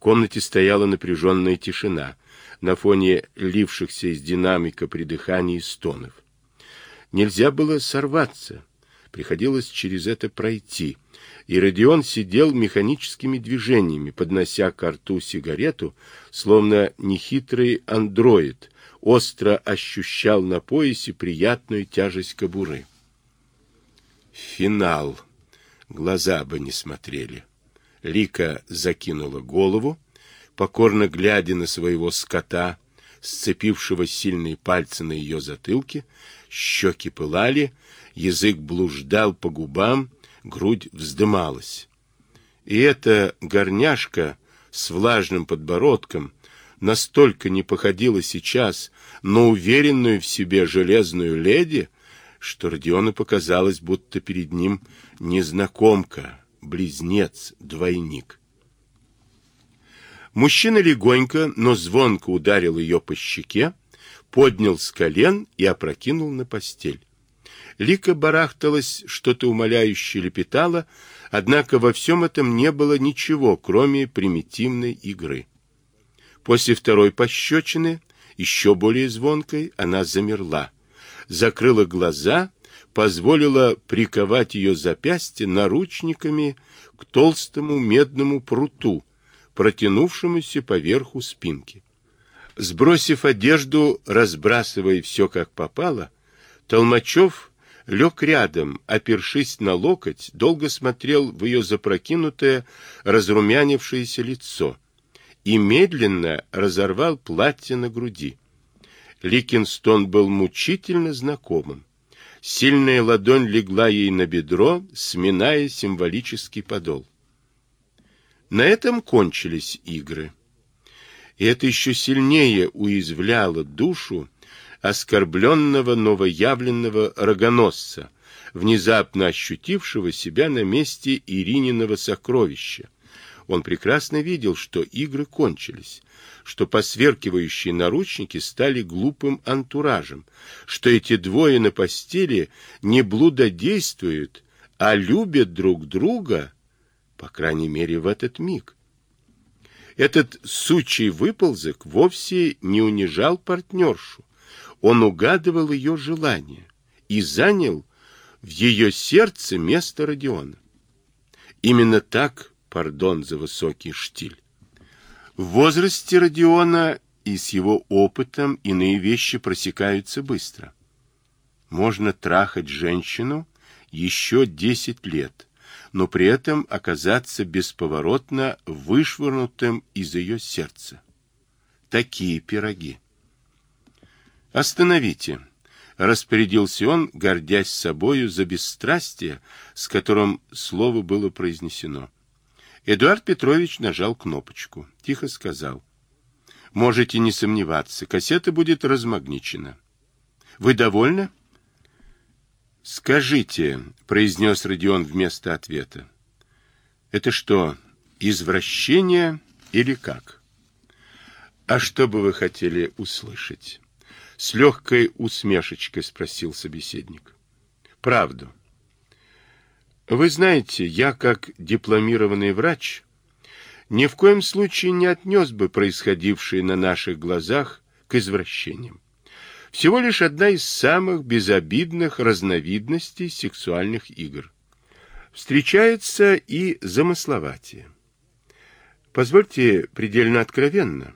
комнате стояла напряженная тишина на фоне лившихся из динамика придыханий и стонов. Нельзя было сорваться, приходилось через это пройти, и Родион сидел механическими движениями, поднося к рту сигарету, словно нехитрый андроид, остро ощущал на поясе приятную тяжесть кобуры. Финал. Глаза бы не смотрели. Лика закинула голову, покорно глядя на своего скота, сцепившего сильные пальцы на ее затылке, щеки пылали, язык блуждал по губам, грудь вздымалась. И эта горняшка с влажным подбородком настолько не походила сейчас на уверенную в себе железную леди, что Родиону показалось, будто перед ним незнакомка, близнец, двойник. Мужчина легонько, но звонко ударил ее по щеке, поднял с колен и опрокинул на постель. Лика барахталась, что-то умоляюще лепетала, однако во всем этом не было ничего, кроме примитивной игры. После второй пощечины, еще более звонкой, она замерла, закрыла глаза, позволила приковать ее запястье наручниками к толстому медному пруту, протянувшемуся поверху спинки. Сбросив одежду, разбрасывая все как попало, Толмачев лег рядом, опершись на локоть, долго смотрел в ее запрокинутое, разрумянившееся лицо и медленно разорвал платье на груди. Ликинстон был мучительно знакомым. Сильная ладонь легла ей на бедро, сминая символический подол. На этом кончились игры. И это еще сильнее уязвляло душу оскорбленного новоявленного рогоносца, внезапно ощутившего себя на месте Ирининого сокровища. Он прекрасно видел, что игры кончились, что посверкивающие наручники стали глупым антуражем, что эти двое на постели не блудодействуют, а любят друг друга по крайней мере, в этот миг. Этот сучий выползок вовсе не унижал партнершу. Он угадывал ее желание и занял в ее сердце место Родиона. Именно так, пардон за высокий штиль. В возрасте Родиона и с его опытом иные вещи просекаются быстро. Можно трахать женщину еще десять лет, но при этом оказаться бесповоротно вышвырнутым из ее сердца. Такие пироги. «Остановите!» — распорядился он, гордясь собою за бесстрастие, с которым слово было произнесено. Эдуард Петрович нажал кнопочку, тихо сказал. «Можете не сомневаться, кассета будет размагничена. Вы довольны?» «Скажите», — произнес Родион вместо ответа, — «это что, извращение или как?» «А что бы вы хотели услышать?» С легкой усмешечкой спросил собеседник. «Правду. Вы знаете, я как дипломированный врач ни в коем случае не отнес бы происходившее на наших глазах к извращениям всего лишь одна из самых безобидных разновидностей сексуальных игр. Встречается и замысловатие. Позвольте предельно откровенно.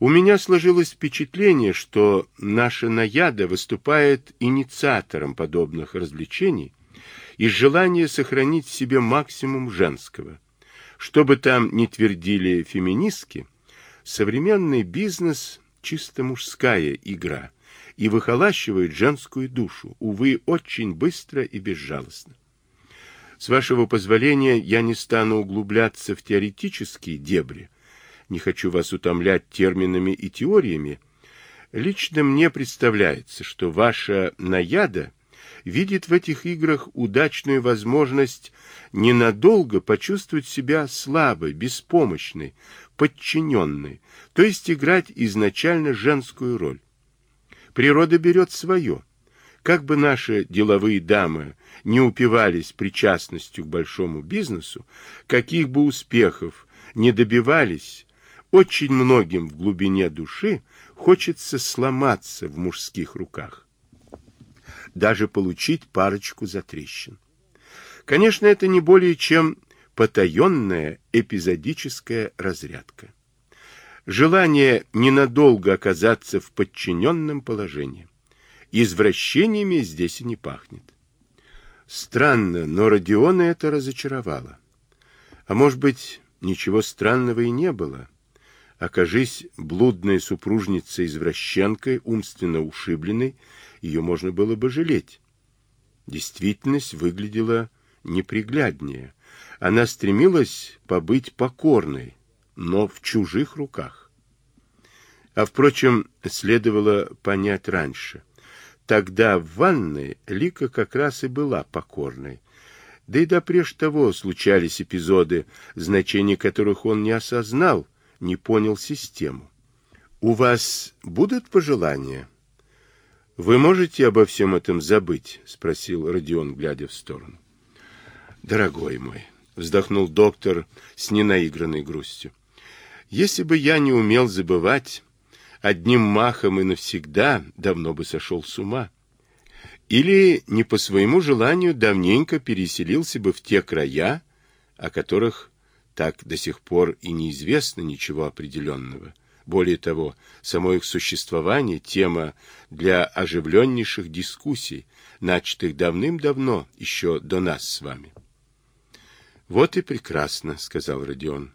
У меня сложилось впечатление, что наша наяда выступает инициатором подобных развлечений из желания сохранить в себе максимум женского. Что бы там ни твердили феминистки, современный бизнес – чисто мужская игра – и выхолащивают женскую душу, увы, очень быстро и безжалостно. С вашего позволения я не стану углубляться в теоретические дебри, не хочу вас утомлять терминами и теориями. Лично мне представляется, что ваша наяда видит в этих играх удачную возможность ненадолго почувствовать себя слабой, беспомощной, подчиненной, то есть играть изначально женскую роль. Природа берет свое. Как бы наши деловые дамы не упивались причастностью к большому бизнесу, каких бы успехов не добивались, очень многим в глубине души хочется сломаться в мужских руках. Даже получить парочку затрещин. Конечно, это не более чем потаенная эпизодическая разрядка. Желание ненадолго оказаться в подчиненном положении. Извращениями здесь и не пахнет. Странно, но Родиона это разочаровало. А может быть, ничего странного и не было. Окажись блудная супружница извращенкой, умственно ушибленной, ее можно было бы жалеть. Действительность выглядела непригляднее. Она стремилась побыть покорной, но в чужих руках. А, впрочем, следовало понять раньше. Тогда в ванной Лика как раз и была покорной. Да и допреж того случались эпизоды, значение которых он не осознал, не понял систему. «У вас будут пожелания?» «Вы можете обо всем этом забыть?» — спросил Родион, глядя в сторону. «Дорогой мой», — вздохнул доктор с ненаигранной грустью, «если бы я не умел забывать, одним махом и навсегда давно бы сошел с ума. Или не по своему желанию давненько переселился бы в те края, о которых так до сих пор и неизвестно ничего определенного. Более того, само их существование – тема для оживленнейших дискуссий, начатых давным-давно, еще до нас с вами. «Вот и прекрасно», — сказал Родион.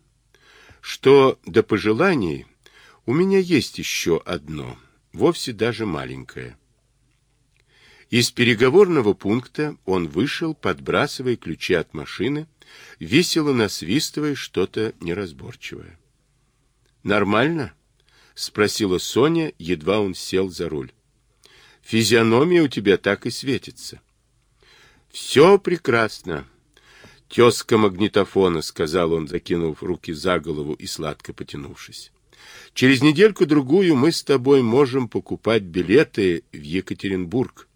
«Что до пожеланий, у меня есть еще одно, вовсе даже маленькое». Из переговорного пункта он вышел, подбрасывая ключи от машины, весело насвистывая что-то неразборчивое. «Нормально?» — спросила Соня, едва он сел за руль. «Физиономия у тебя так и светится». «Все прекрасно», «Тезка магнитофона», — сказал он, закинув руки за голову и сладко потянувшись. «Через недельку-другую мы с тобой можем покупать билеты в Екатеринбург,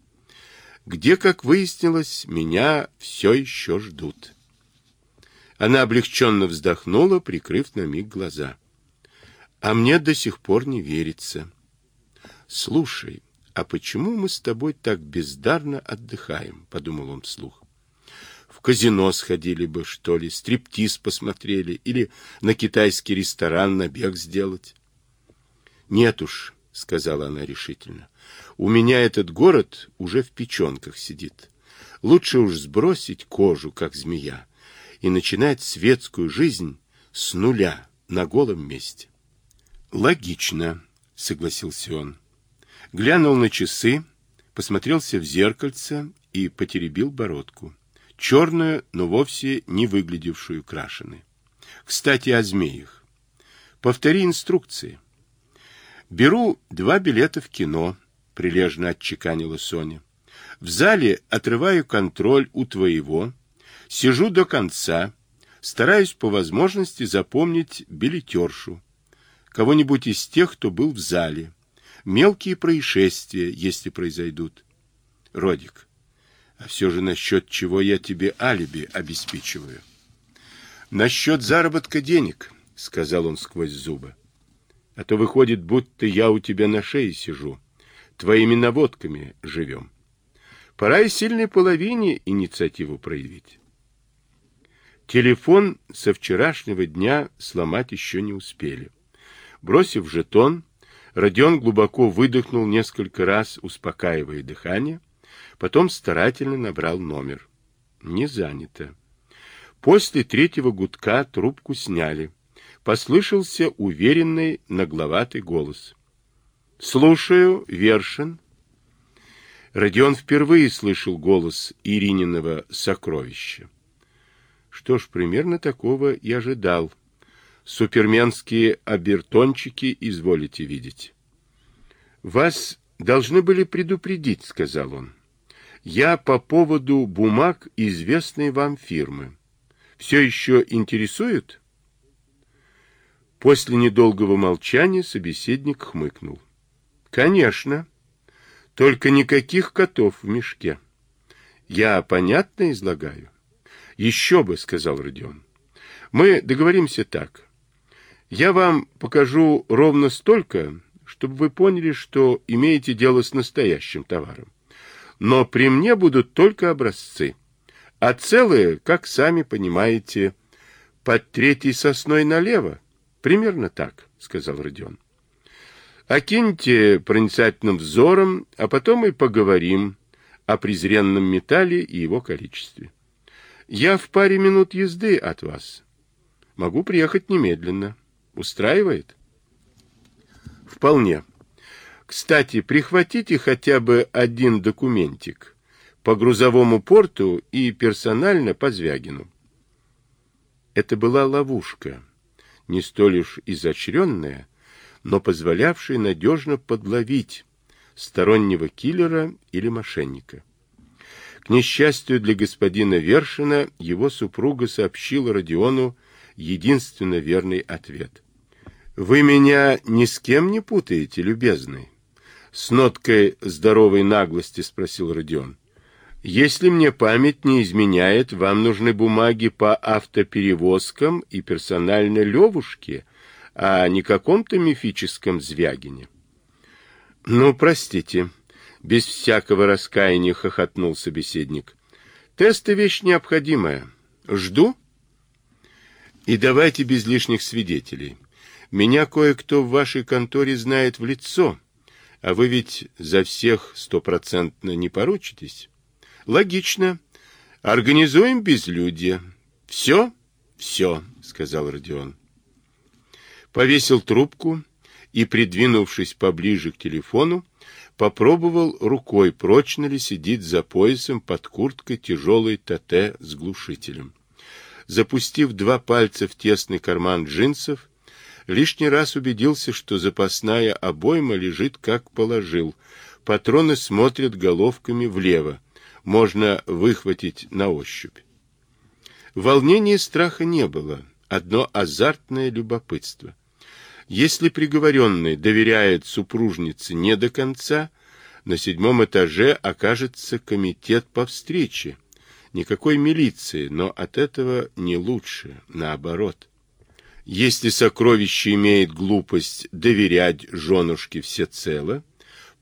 где, как выяснилось, меня все еще ждут». Она облегченно вздохнула, прикрыв на миг глаза. «А мне до сих пор не верится. Слушай, а почему мы с тобой так бездарно отдыхаем?» — подумал он вслух в казино сходили бы, что ли, стриптиз посмотрели или на китайский ресторан набег сделать. Нет уж, сказала она решительно. У меня этот город уже в печенках сидит. Лучше уж сбросить кожу, как змея, и начинать светскую жизнь с нуля на голом месте. Логично, согласился он. Глянул на часы, посмотрелся в зеркальце и потеребил бородку черную, но вовсе не выглядевшую крашеной. Кстати, о змеях. Повтори инструкции. Беру два билета в кино, прилежно отчеканила Соня. В зале отрываю контроль у твоего, сижу до конца, стараюсь по возможности запомнить билетершу, кого-нибудь из тех, кто был в зале, мелкие происшествия, если произойдут. Родик, а все же насчет чего я тебе алиби обеспечиваю. Насчет заработка денег, сказал он сквозь зубы. А то выходит, будто я у тебя на шее сижу. Твоими наводками живем. Пора и сильной половине инициативу проявить. Телефон со вчерашнего дня сломать еще не успели. Бросив жетон, Родион глубоко выдохнул несколько раз, успокаивая дыхание, Потом старательно набрал номер. Не занято. После третьего гудка трубку сняли. Послышался уверенный нагловатый голос. «Слушаю, Вершин». Родион впервые слышал голос Ирининого сокровища. Что ж, примерно такого и ожидал. Суперменские обертончики изволите видеть. «Вас должны были предупредить», — сказал он. Я по поводу бумаг известной вам фирмы. Все еще интересует? После недолгого молчания собеседник хмыкнул. Конечно. Только никаких котов в мешке. Я понятно излагаю? Еще бы, сказал Родион. Мы договоримся так. Я вам покажу ровно столько, чтобы вы поняли, что имеете дело с настоящим товаром. Но при мне будут только образцы. А целые, как сами понимаете, под третьей сосной налево. Примерно так, сказал Родион. Окиньте проницательным взором, а потом и поговорим о презренном металле и его количестве. Я в паре минут езды от вас. Могу приехать немедленно. Устраивает? Вполне. Кстати, прихватите хотя бы один документик по грузовому порту и персонально по Звягину. Это была ловушка, не столь уж изощренная, но позволявшая надежно подловить стороннего киллера или мошенника. К несчастью для господина Вершина, его супруга сообщила Родиону единственно верный ответ. Вы меня ни с кем не путаете, любезный? С ноткой здоровой наглости спросил Родион. Если мне память не изменяет, вам нужны бумаги по автоперевозкам и персональной левушке, а не каком-то мифическом Звягине. Ну, простите, без всякого раскаяния хохотнул собеседник. Тесты вещь необходимая. Жду. И давайте без лишних свидетелей. Меня кое-кто в вашей конторе знает в лицо, а вы ведь за всех стопроцентно не поручитесь. Логично. Организуем безлюдье. Все? Все, сказал Родион. Повесил трубку и, придвинувшись поближе к телефону, попробовал рукой, прочно ли сидит за поясом под курткой тяжелый ТТ с глушителем. Запустив два пальца в тесный карман джинсов, Лишний раз убедился, что запасная обойма лежит как положил. Патроны смотрят головками влево. Можно выхватить на ощупь. Волнения и страха не было. Одно азартное любопытство. Если приговоренный доверяет супружнице не до конца, на седьмом этаже окажется комитет по встрече. Никакой милиции, но от этого не лучше, наоборот. Если сокровище имеет глупость доверять женушке всецело,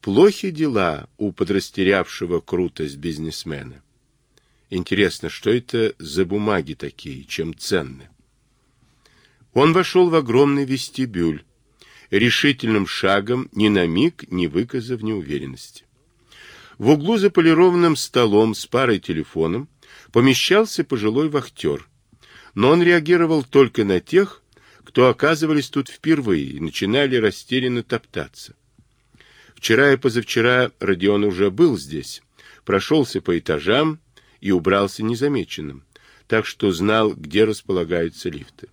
плохи дела у подрастерявшего крутость бизнесмена. Интересно, что это за бумаги такие, чем ценны? Он вошел в огромный вестибюль, решительным шагом, ни на миг не выказав неуверенности. В углу за полированным столом с парой телефоном помещался пожилой вахтер, но он реагировал только на тех, кто оказывались тут впервые и начинали растерянно топтаться. Вчера и позавчера Родион уже был здесь, прошелся по этажам и убрался незамеченным, так что знал, где располагаются лифты.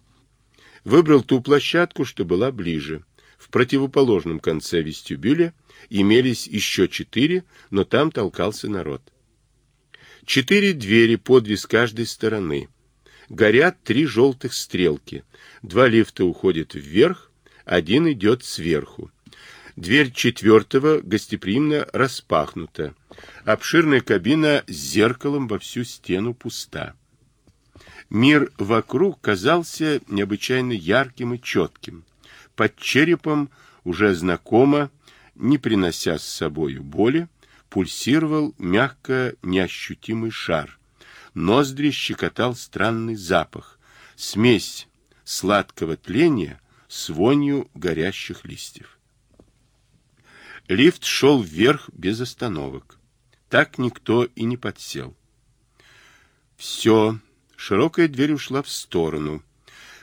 Выбрал ту площадку, что была ближе. В противоположном конце вестибюля имелись еще четыре, но там толкался народ. Четыре двери по каждой стороны – горят три желтых стрелки. Два лифта уходят вверх, один идет сверху. Дверь четвертого гостеприимно распахнута. Обширная кабина с зеркалом во всю стену пуста. Мир вокруг казался необычайно ярким и четким. Под черепом уже знакомо, не принося с собою боли, пульсировал мягко неощутимый шар, Ноздри щекотал странный запах, смесь сладкого тления с вонью горящих листьев. Лифт шел вверх без остановок. Так никто и не подсел. Все, широкая дверь ушла в сторону.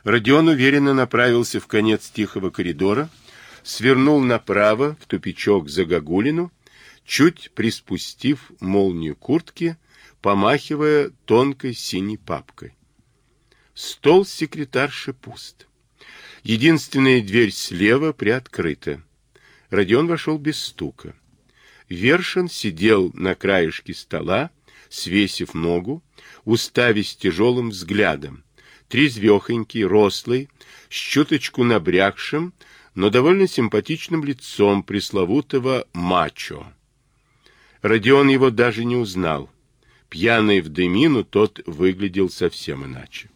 Родион уверенно направился в конец тихого коридора, свернул направо в тупичок за Гагулину, чуть приспустив молнию куртки, помахивая тонкой синей папкой. Стол секретарши пуст. Единственная дверь слева приоткрыта. Родион вошел без стука. Вершин сидел на краешке стола, свесив ногу, уставясь тяжелым взглядом. Трезвехонький, рослый, с чуточку набрякшим, но довольно симпатичным лицом пресловутого мачо. Родион его даже не узнал. Пьяный в дымину, тот выглядел совсем иначе.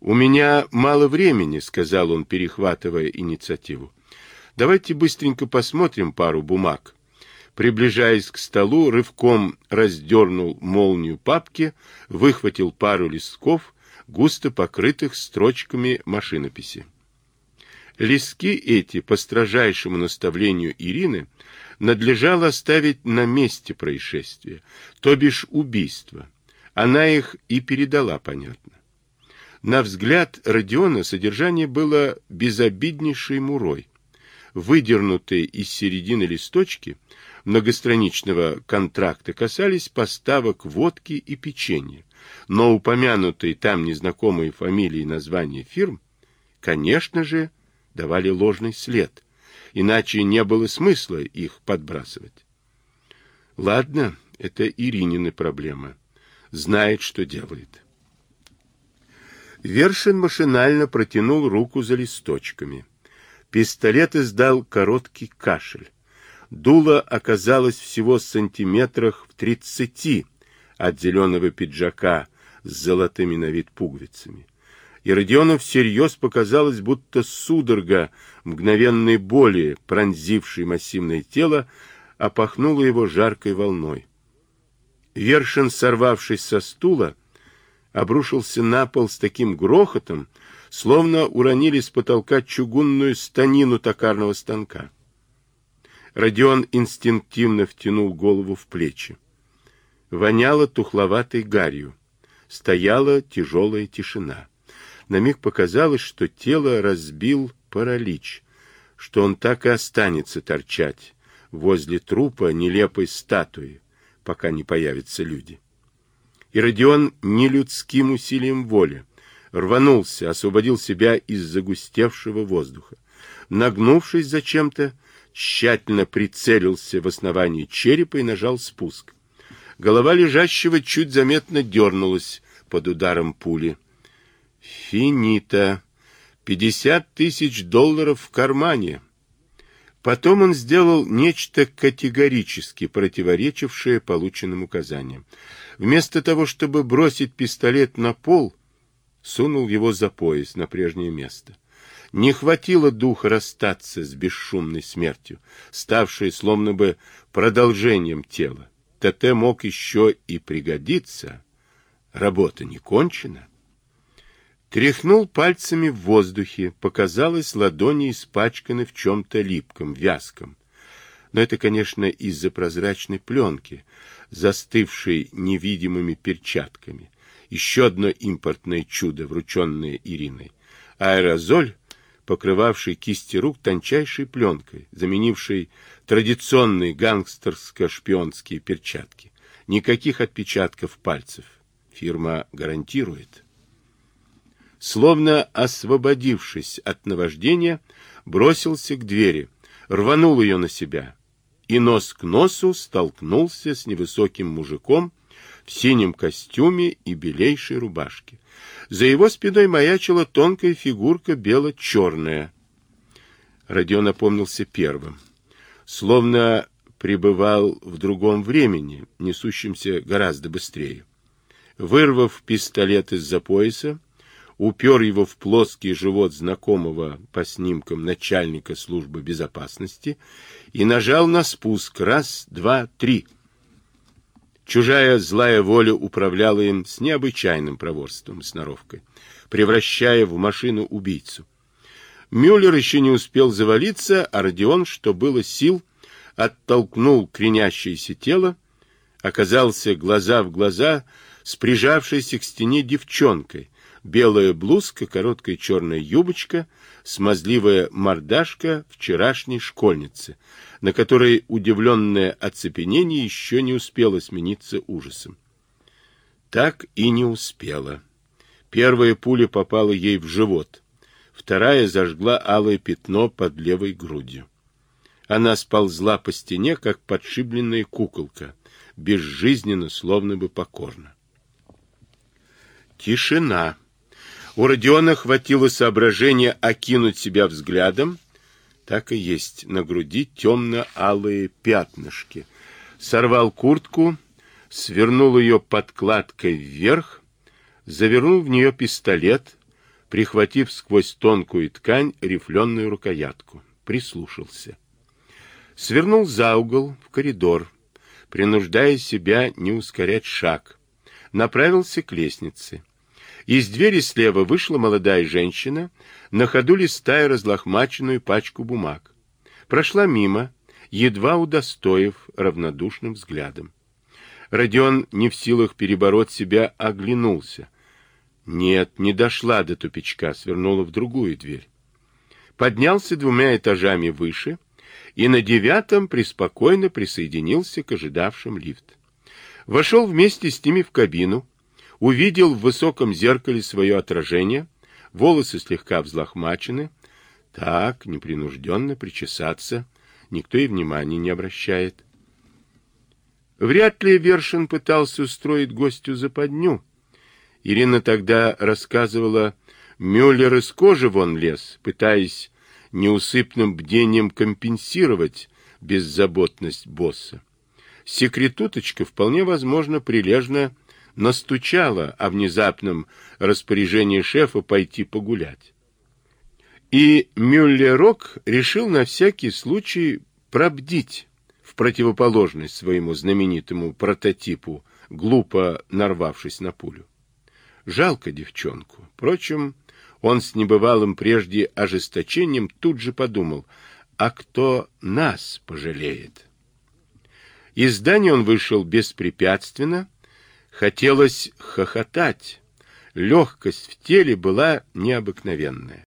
«У меня мало времени», — сказал он, перехватывая инициативу. «Давайте быстренько посмотрим пару бумаг». Приближаясь к столу, рывком раздернул молнию папки, выхватил пару листков, густо покрытых строчками машинописи. Листки эти, по строжайшему наставлению Ирины, надлежало оставить на месте происшествия, то бишь убийства. Она их и передала, понятно. На взгляд Родиона содержание было безобиднейшей мурой. Выдернутые из середины листочки многостраничного контракта касались поставок водки и печенья, но упомянутые там незнакомые фамилии и названия фирм, конечно же, давали ложный след, иначе не было смысла их подбрасывать. Ладно, это Иринины проблема. Знает, что делает. Вершин машинально протянул руку за листочками. Пистолет издал короткий кашель. Дуло оказалось всего сантиметрах в тридцати от зеленого пиджака с золотыми на вид пуговицами. И Родиону всерьез показалось, будто судорога мгновенной боли, пронзившей массивное тело, опахнула его жаркой волной. Вершин, сорвавшись со стула, обрушился на пол с таким грохотом, словно уронили с потолка чугунную станину токарного станка. Родион инстинктивно втянул голову в плечи. Воняло тухловатой гарью. Стояла тяжелая тишина. На миг показалось, что тело разбил паралич, что он так и останется торчать возле трупа нелепой статуи, пока не появятся люди. И Родион нелюдским усилием воли рванулся, освободил себя из загустевшего воздуха. Нагнувшись зачем-то, тщательно прицелился в основании черепа и нажал спуск. Голова лежащего чуть заметно дернулась под ударом пули. Финита. Пятьдесят тысяч долларов в кармане. Потом он сделал нечто категорически противоречившее полученным указаниям. Вместо того, чтобы бросить пистолет на пол, сунул его за пояс на прежнее место. Не хватило духа расстаться с бесшумной смертью, ставшей словно бы продолжением тела. ТТ мог еще и пригодиться. Работа не кончена. Тряхнул пальцами в воздухе, показалось, ладони испачканы в чем-то липком, вязком. Но это, конечно, из-за прозрачной пленки, застывшей невидимыми перчатками. Еще одно импортное чудо, врученное Ириной. Аэрозоль, покрывавший кисти рук тончайшей пленкой, заменившей традиционные гангстерско-шпионские перчатки. Никаких отпечатков пальцев. Фирма гарантирует. Словно освободившись от наваждения, бросился к двери, рванул ее на себя и нос к носу столкнулся с невысоким мужиком в синем костюме и белейшей рубашке. За его спиной маячила тонкая фигурка бело-черная. Родион опомнился первым. Словно пребывал в другом времени, несущемся гораздо быстрее. Вырвав пистолет из-за пояса, упер его в плоский живот знакомого по снимкам начальника службы безопасности и нажал на спуск. Раз, два, три. Чужая злая воля управляла им с необычайным проворством и сноровкой, превращая в машину убийцу. Мюллер еще не успел завалиться, а Родион, что было сил, оттолкнул кренящееся тело, оказался глаза в глаза с прижавшейся к стене девчонкой, белая блузка, короткая черная юбочка, смазливая мордашка вчерашней школьницы, на которой удивленное оцепенение еще не успело смениться ужасом. Так и не успела. Первая пуля попала ей в живот, вторая зажгла алое пятно под левой грудью. Она сползла по стене, как подшибленная куколка, безжизненно, словно бы покорно. Тишина. У Родиона хватило соображения окинуть себя взглядом. Так и есть, на груди темно-алые пятнышки. Сорвал куртку, свернул ее подкладкой вверх, завернул в нее пистолет, прихватив сквозь тонкую ткань рифленую рукоятку. Прислушался. Свернул за угол, в коридор, принуждая себя не ускорять шаг. Направился к лестнице. Из двери слева вышла молодая женщина, на ходу листая разлохмаченную пачку бумаг. Прошла мимо, едва удостоив равнодушным взглядом. Родион, не в силах перебороть себя, оглянулся. Нет, не дошла до тупичка, свернула в другую дверь. Поднялся двумя этажами выше и на девятом преспокойно присоединился к ожидавшим лифт. Вошел вместе с ними в кабину, увидел в высоком зеркале свое отражение, волосы слегка взлохмачены, так, непринужденно причесаться, никто и внимания не обращает. Вряд ли Вершин пытался устроить гостю западню. Ирина тогда рассказывала, Мюллер из кожи вон лез, пытаясь неусыпным бдением компенсировать беззаботность босса. Секретуточка вполне возможно прилежно настучала о внезапном распоряжении шефа пойти погулять. И Мюллерок решил на всякий случай пробдить в противоположность своему знаменитому прототипу, глупо нарвавшись на пулю. Жалко девчонку. Впрочем, он с небывалым прежде ожесточением тут же подумал, а кто нас пожалеет? Из здания он вышел беспрепятственно. Хотелось хохотать. Легкость в теле была необыкновенная.